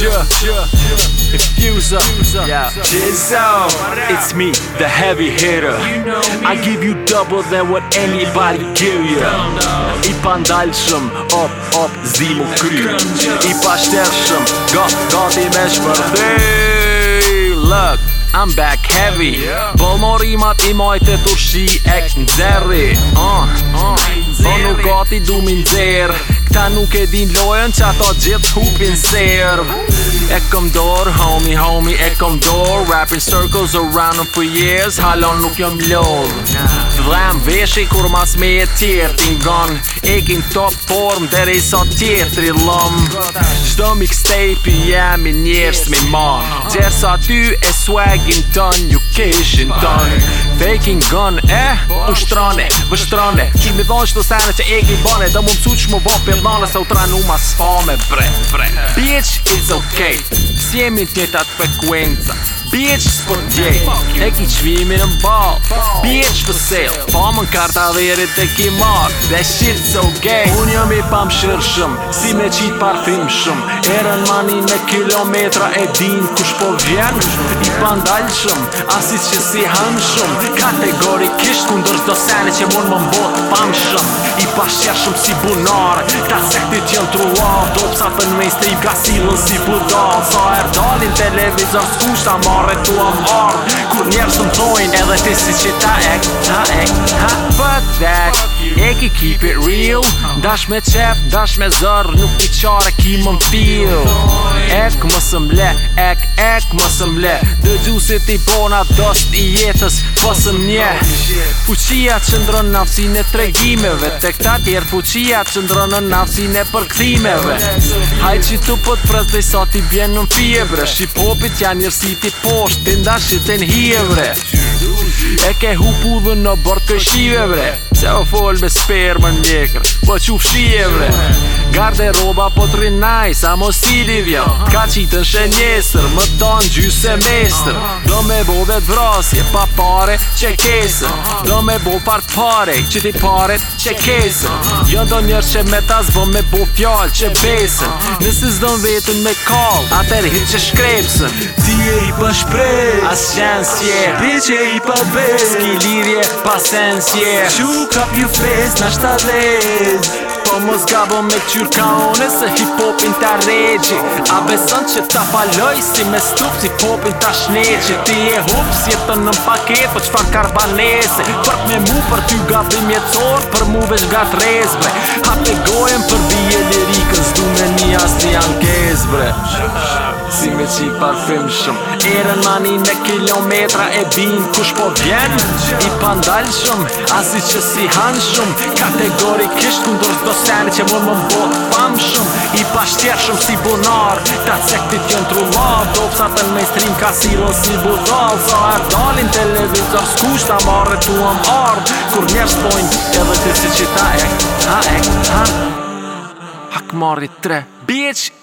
Sure, sure, sure, sure. yeah. Jesus, it's me, the heavy hitter. You know I give you double than what anybody give you. I pandal shum, op op zimu kry. I pastel got, got i mesh for luck. I'm back heavy. Bolmori mat i mojte turshi ek nzerri. Uh, ah. Uh. Bonu gati du min zer. Këta nuk e din lojen që ato gjithë hupin serv E këm dorë, homie me homie e kom dorë circles around them for years Halon nuk jom lodhë Dhem veshi kur mas me e tjerë Tin gun top form Dere i sa tjerë tri lom Gjdo mi kstejp i jemi njerës me man Gjerë sa ty e swagin ton you kishin ton Faking gun eh? u shtrane Vë shtrane Ki mi dhonë që të stane që e kin bane Dhe mund cuq mu bo për Se u tra mas fa bre, bre Bitch it's okay jemi të jetat frekuenca Bitch, s'për djej, e ki qvimi në bal Bitch, for po sale, pa më n'karta dhe jeri të ki mark Dhe shit so gay, unë jëmi pa më shërshëm Si me qitë parfim shëm Erën mani me kilometra e din kush po vjen I pandalë shëm, Asis që si hëm Kategorikisht ku ndërës do sene që mund më mbot pëm I pashja shëm si bunare, ta sektit jën trullar natën me i strip ka silën si buda Sa er dalin televizor s'kusht shta marre tu am ardh Kur njerës të mtojnë edhe ti si qita ek, ha ek, ha Fuck that E ki keep it real Dash me qep, dash me zër Nuk i qare ki më mpil Ek më së mle, ek, ek më së mle Dë gju si bona dost i jetës Pësëm po nje Puqia që ndronë në nafësin e tregimeve Tek ta tjerë puqia që ndronë në nafësin e përkthimeve Haj që tu pët po të prez dhe i sa i bjenë në fjebre Shqipopit janë njërsi ti posht Të ndashit e në hjevre E ke hupu dhe në bërë të bre Se o fol me sperma në mjekër Po që ufti vre Garde roba po të rinaj Sa mos stili vjo Ka qitën shenjesër Më tonë gjysë semestër Do me bo dhe të vrasje Pa pare që kesër Do me bo part pare Që ti pare që kesër Jo do njërë që me tas Bo me bo fjallë që besër Nësë zdo në vetën me kall Atër hitë që shkrepsën Ti e i pa shprej As qenë sjerë Ti që i pa bërë Ski lirje pa sen sjerë top your face Na shta lez Po mos gabo me qyr ka one Se hip hopin ta regji A beson që ta paloj Si me stup si popin ta shneqi Ti e hups jetën në paket Po qfar karbanese Për me mu për ty gabim jetësor Për mu vesh gat rezbre Hape gojem për bije lirikës Du me një asni një anket bre Si me qi parfim shum Ere lani me kilometra e bin kush po vjen I pandal shum, asi që si han shum Kategori kisht në dorës do sene që më më bot pam shum I pashtjer shum si bunar Ta cek ti tjën tru Do psa të në mainstream ka si si budal Sa ar dalin televizor s'kush ta marre tu am ard Kur njerës pojnë edhe t'i si qita e Ha e ha Hak marri tre Bitch